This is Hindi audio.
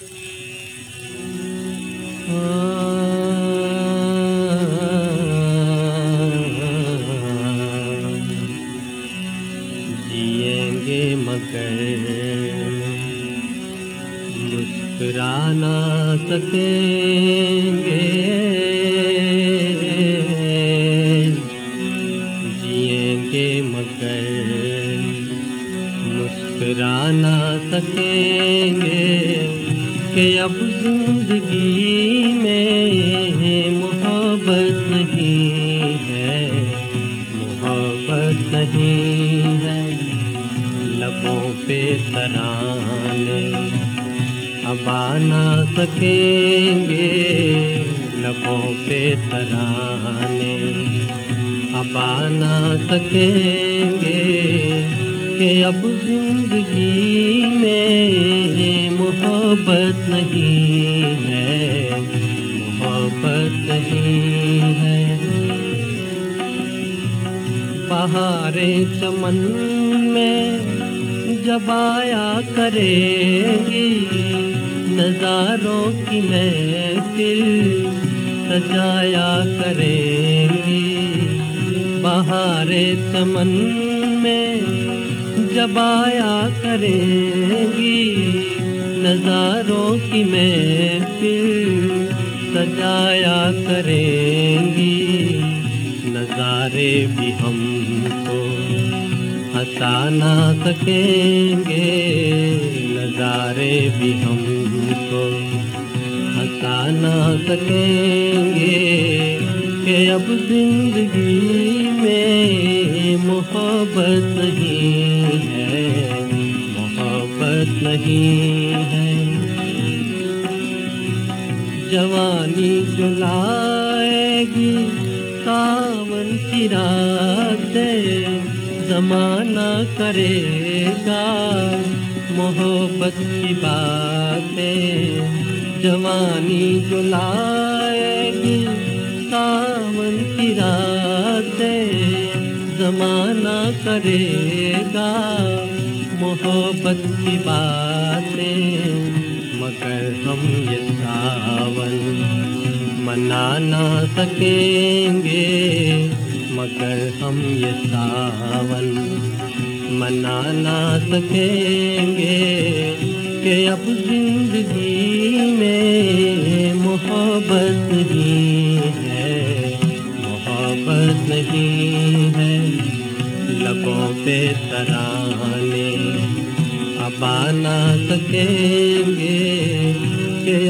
जिएंगे मगर मुस्कुरा ना सकेंगे। जिएंगे मगर मुस्कुरा ना सकेंगे कि अब ज़िंदगी में मोहब्बत नहीं है, मोहब्बत नहीं है। लबों पे तराने अब आ ना सकेंगे, लबों पे तराने अब आ ना सकेंगे कि अब ज़िंदगी में मोहब्बत नहीं है, मोहब्बत नहीं है। बहारे चमन में जब आया करेगी, नजारों की महफिल सजाया करेंगी। बहारे चमन में जब आया करेंगी नजारों की महफिल सजाया करेंगी। नजारे भी हमको हंसा ना सकेंगे। नजारे भी हमको हंसा ना सकेंगे कि अब ज़िंदगी में मोहब्बत नहीं है। मोहब्बत नहीं है। जवानी जो लाएगी सावन की रातें जमाना करेगा। मोहब्बत की बातें जवानी जो लाएगी सावन की रातें जमाना करेगा। मोहब्बत की बातें, मगर हम ये सावन मना ना सकेंगे। मगर हम ये सावन मना ना सकेंगे कि अब ज़िंदगी में मोहब्बत नहीं है, मोहब्बत नहीं है। ना सकेंगे कि